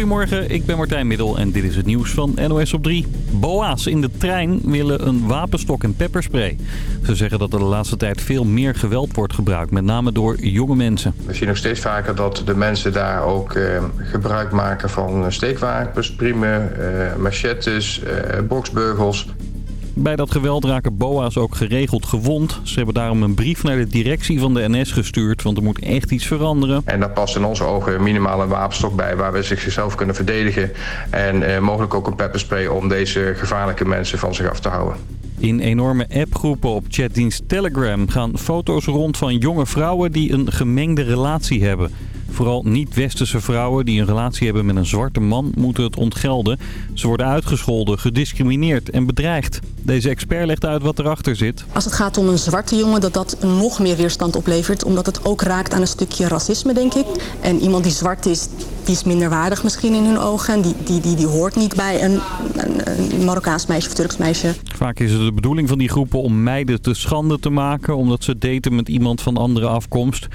Goedemorgen, ik ben Martijn Middel en dit is het nieuws van NOS op 3. BOA's in de trein willen een wapenstok en pepperspray. Ze zeggen dat er de laatste tijd veel meer geweld wordt gebruikt, met name door jonge mensen. We zien nog steeds vaker dat de mensen daar ook eh, gebruik maken van steekwapens, priemen, eh, machetes, eh, boksbeugels. Bij dat geweld raken boa's ook geregeld gewond. Ze hebben daarom een brief naar de directie van de NS gestuurd, want er moet echt iets veranderen. En daar past in onze ogen minimaal een wapenstok bij waar we zichzelf kunnen verdedigen. En eh, mogelijk ook een pepperspray om deze gevaarlijke mensen van zich af te houden. In enorme appgroepen op chatdienst Telegram gaan foto's rond van jonge vrouwen die een gemengde relatie hebben. Vooral niet-westerse vrouwen die een relatie hebben met een zwarte man moeten het ontgelden. Ze worden uitgescholden, gediscrimineerd en bedreigd. Deze expert legt uit wat erachter zit. Als het gaat om een zwarte jongen, dat dat nog meer weerstand oplevert. Omdat het ook raakt aan een stukje racisme, denk ik. En iemand die zwart is, die is minder waardig misschien in hun ogen. Die, die, die, die hoort niet bij een, een, een Marokkaans meisje of Turks meisje. Vaak is het de bedoeling van die groepen om meiden te schande te maken... omdat ze daten met iemand van andere afkomst.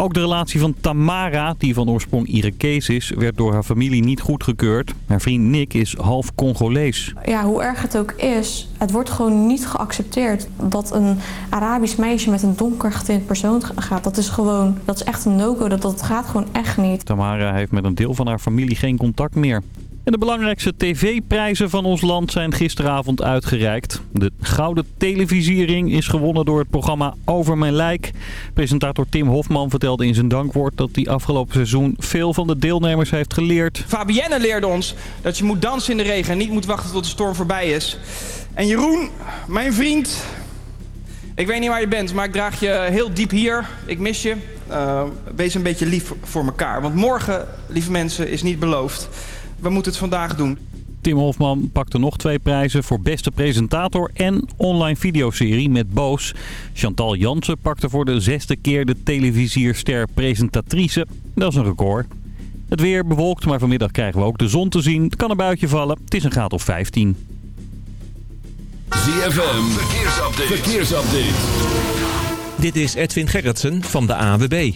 Ook de relatie van Tamara, die van oorsprong Irakees is, werd door haar familie niet goedgekeurd. Haar vriend Nick is half Congolees. Ja, hoe erg het ook is, het wordt gewoon niet geaccepteerd dat een Arabisch meisje met een donker getint persoon gaat. Dat is gewoon, dat is echt een no-go. Dat, dat gaat gewoon echt niet. Tamara heeft met een deel van haar familie geen contact meer. De belangrijkste tv-prijzen van ons land zijn gisteravond uitgereikt. De Gouden Televisiering is gewonnen door het programma Over Mijn Lijk. Presentator Tim Hofman vertelde in zijn dankwoord dat hij afgelopen seizoen veel van de deelnemers heeft geleerd. Fabienne leerde ons dat je moet dansen in de regen en niet moet wachten tot de storm voorbij is. En Jeroen, mijn vriend, ik weet niet waar je bent, maar ik draag je heel diep hier. Ik mis je. Uh, wees een beetje lief voor elkaar. Want morgen, lieve mensen, is niet beloofd we moeten het vandaag doen. Tim Hofman pakte nog twee prijzen voor beste presentator en online videoserie met Boos. Chantal Jansen pakte voor de zesde keer de televisierster presentatrice. Dat is een record. Het weer bewolkt, maar vanmiddag krijgen we ook de zon te zien. Het kan een buitje vallen. Het is een graad of 15. ZFM, verkeersupdate. verkeersupdate. Dit is Edwin Gerritsen van de AWB.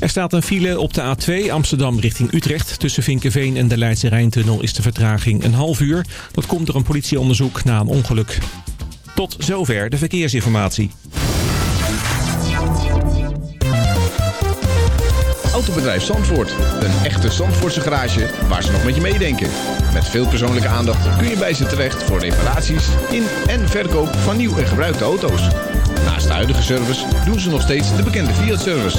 Er staat een file op de A2 Amsterdam richting Utrecht. Tussen Vinkenveen en de Leidse Rijntunnel is de vertraging een half uur. Dat komt door een politieonderzoek na een ongeluk. Tot zover de verkeersinformatie. Autobedrijf Zandvoort. Een echte Zandvoortse garage waar ze nog met je meedenken. Met veel persoonlijke aandacht kun je bij ze terecht voor reparaties in en verkoop van nieuw en gebruikte auto's. Naast de huidige service doen ze nog steeds de bekende Fiat-service.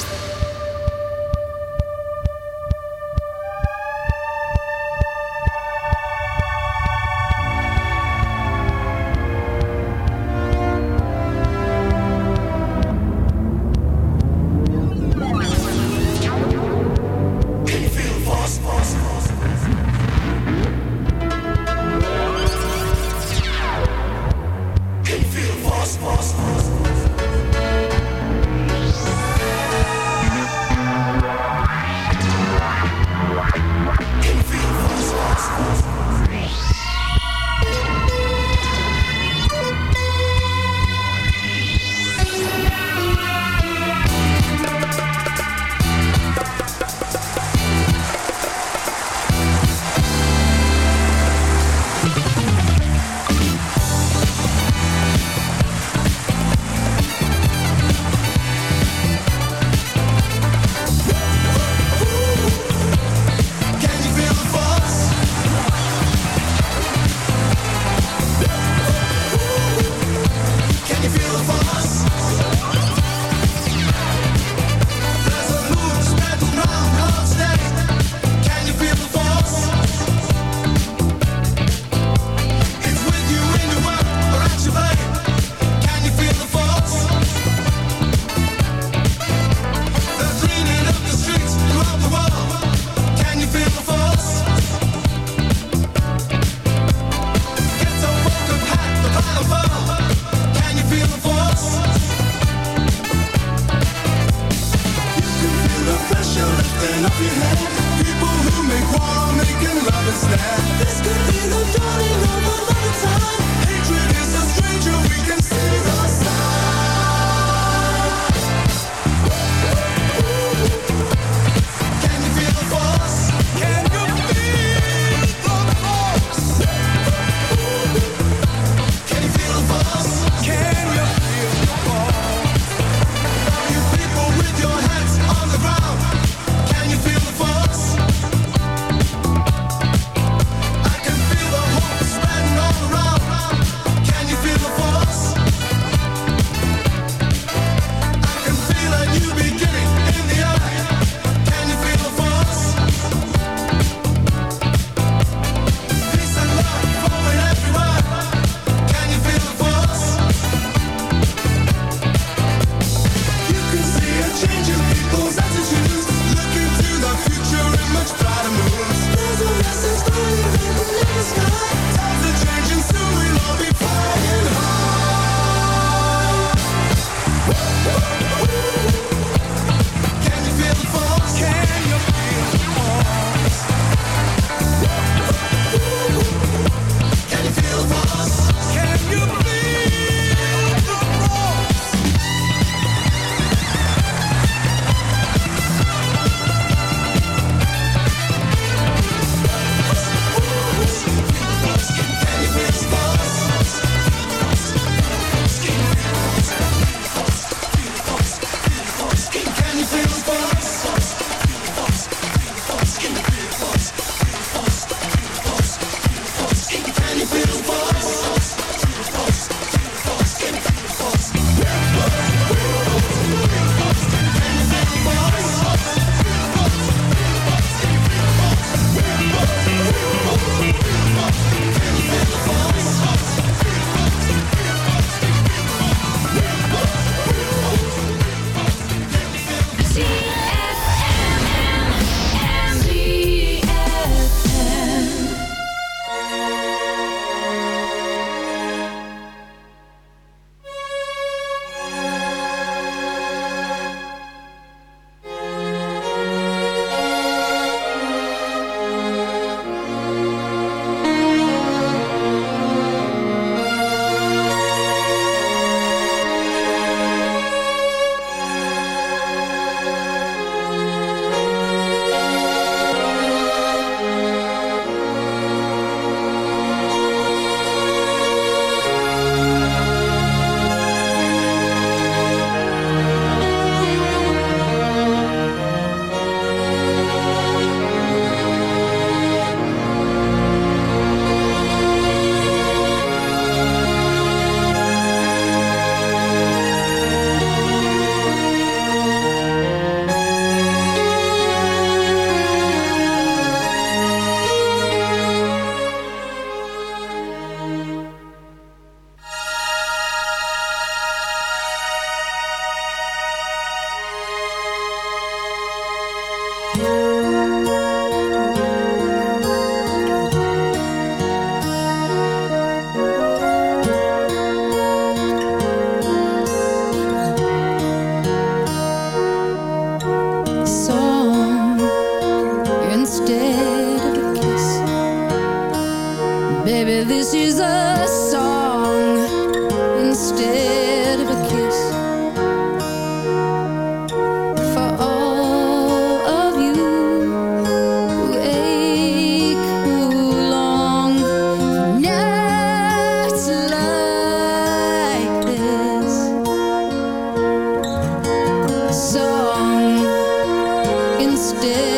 stay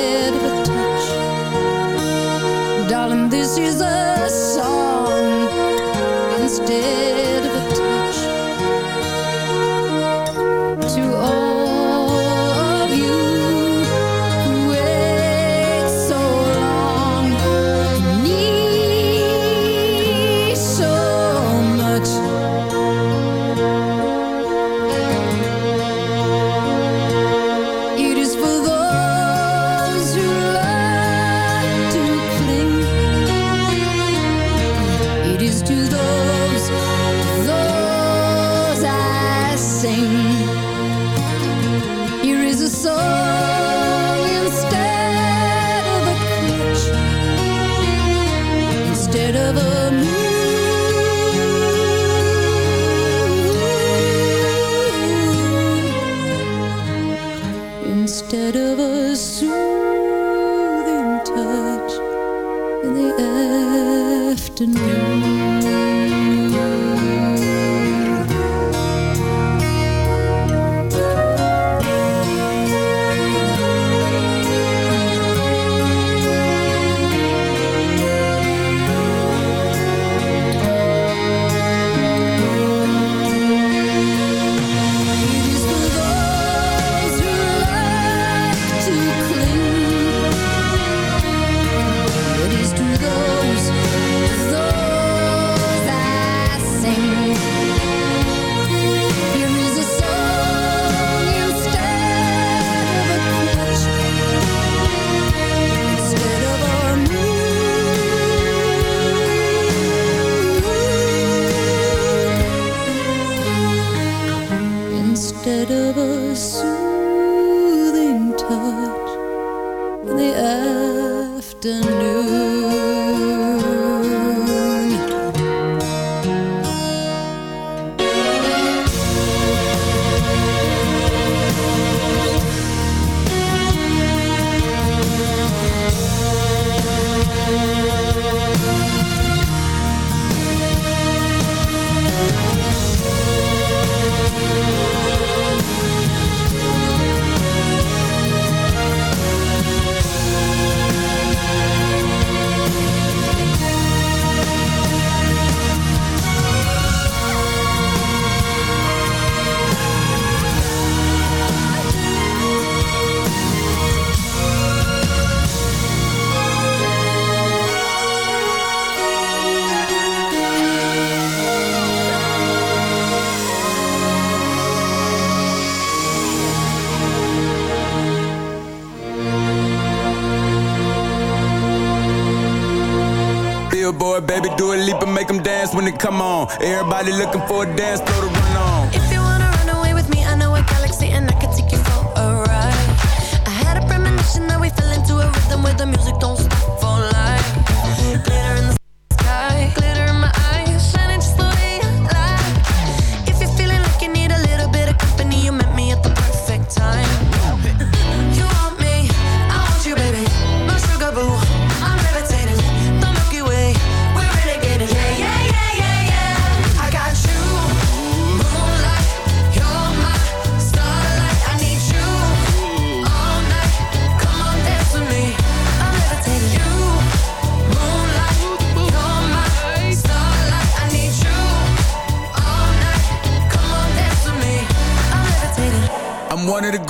Everybody looking for a dance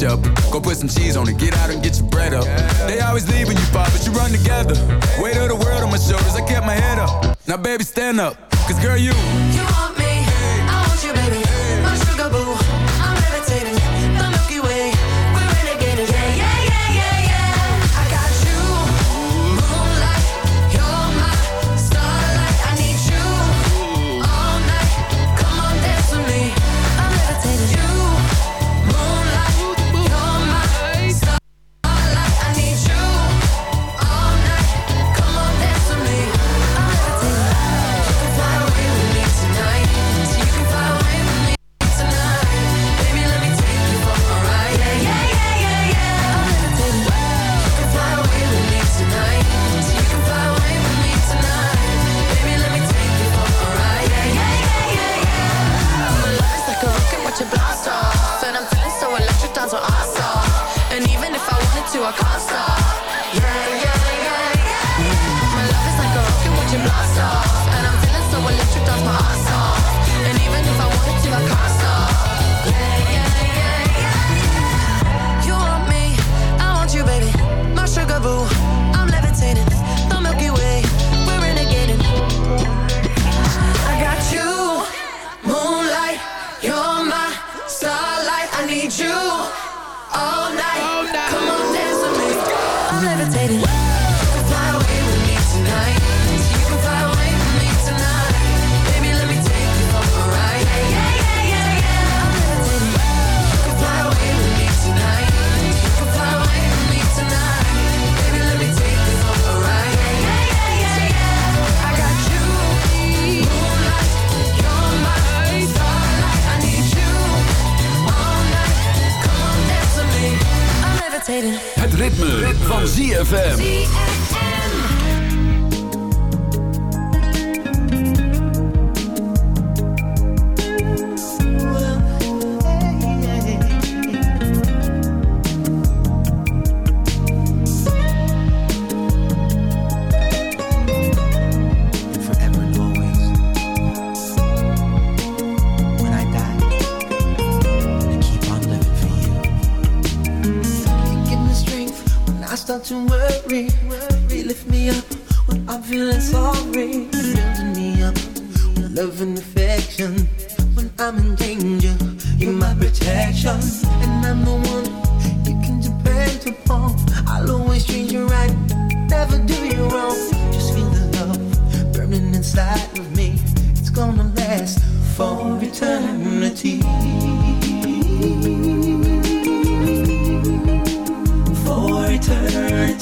catch up. Go put some cheese on it, get out and get your bread up. They always leave when you far, but you run together. Weight of the world on my shoulders, I kept my head up. Now baby, stand up, cause girl, you. You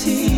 You.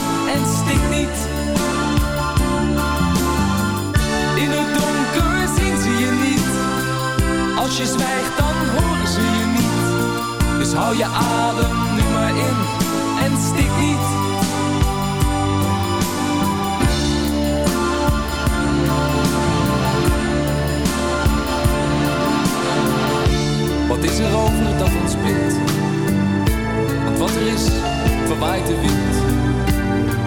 en stik niet. In het donker zien ze je niet. Als je zwijgt dan horen ze je niet. Dus hou je adem nu maar in en stik niet. Wat is er over dat ons bindt? Want wat er is, verwaait de wind.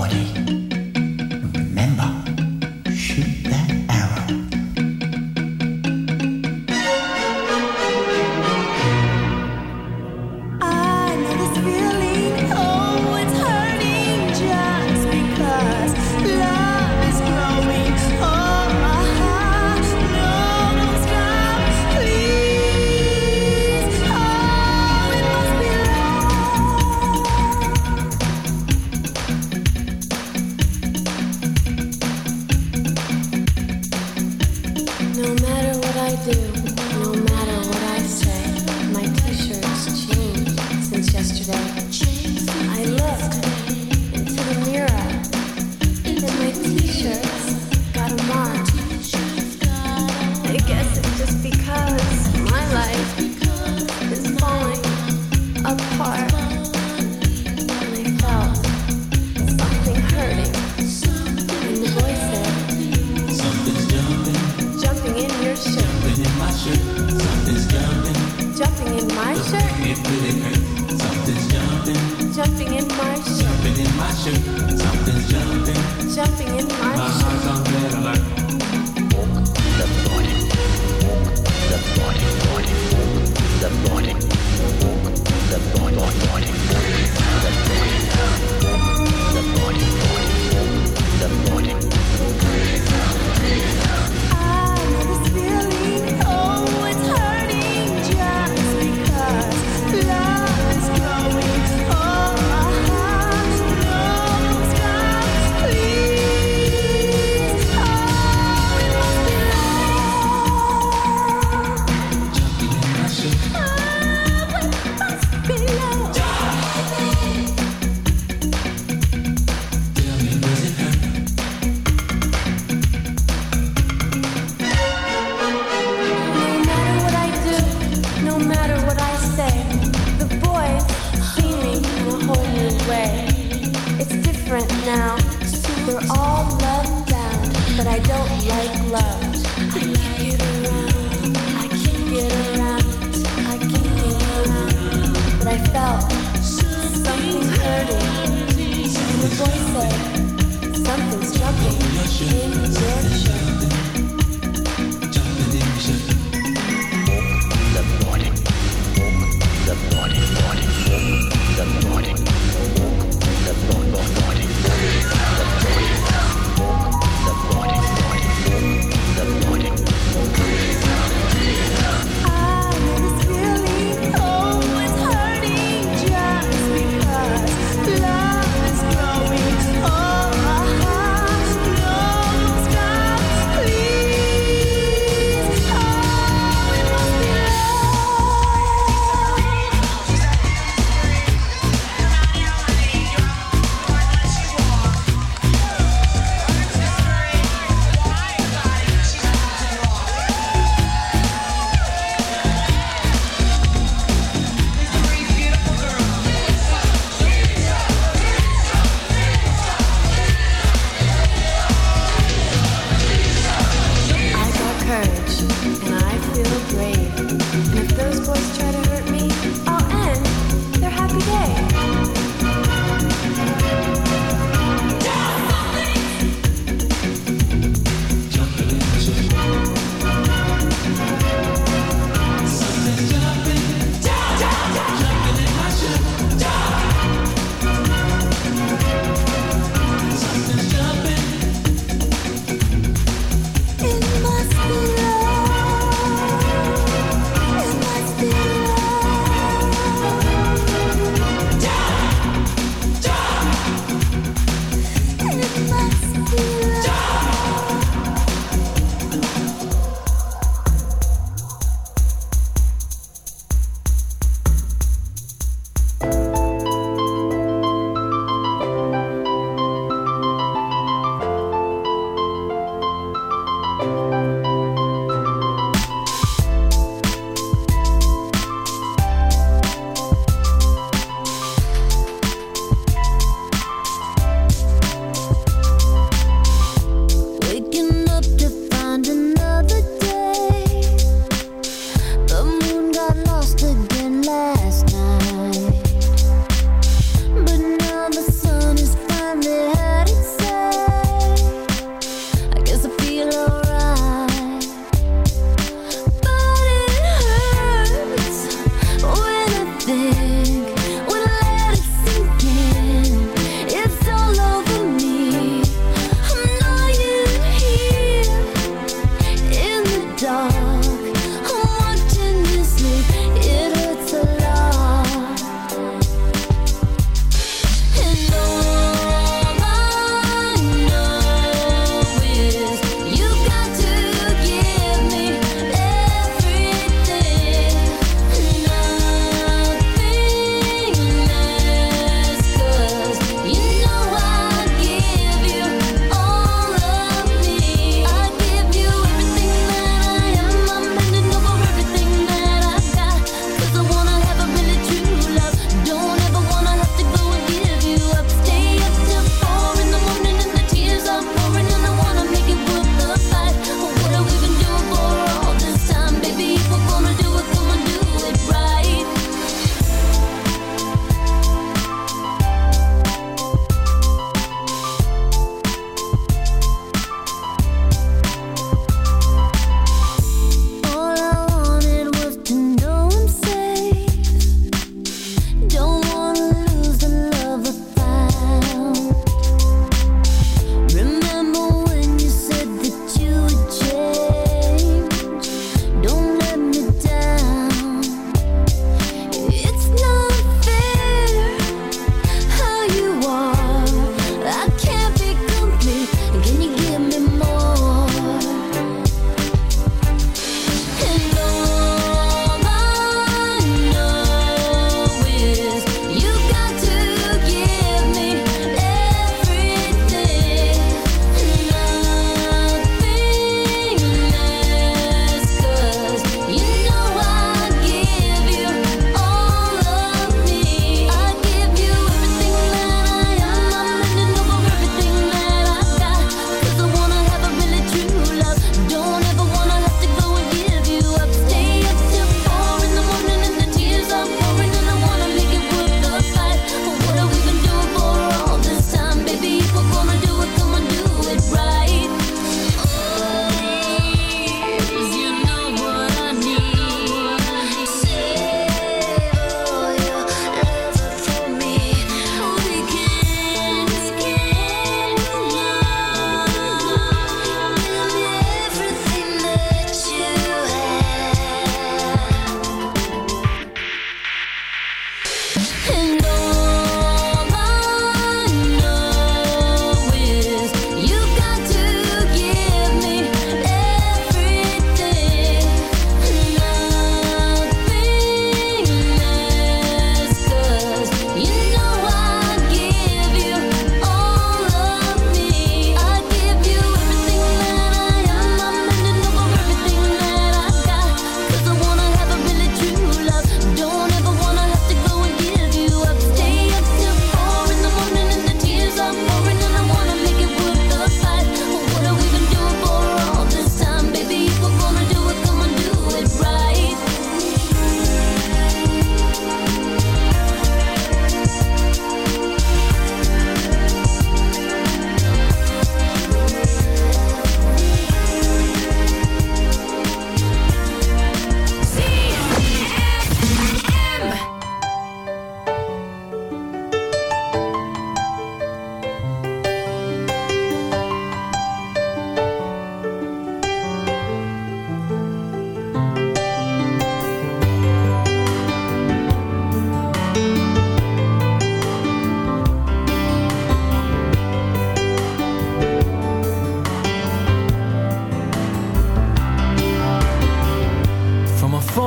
morning.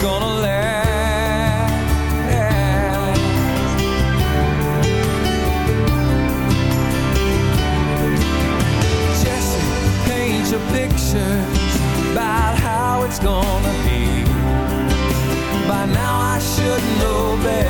gonna let Jesse paint your picture about how it's gonna be. By now I should know better.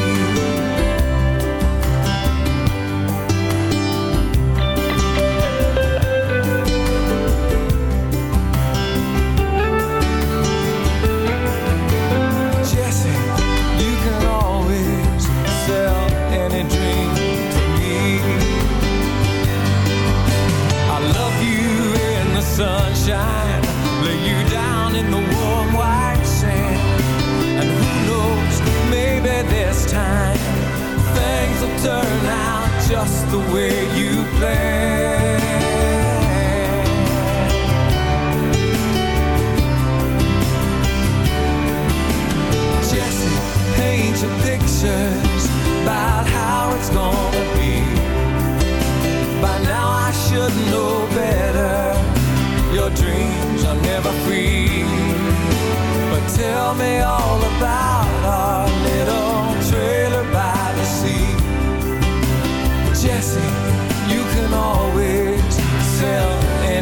Just the way you planned. Jesse, paint your pictures about how it's gonna be. By now I should know better. Your dreams are never free. But tell me all about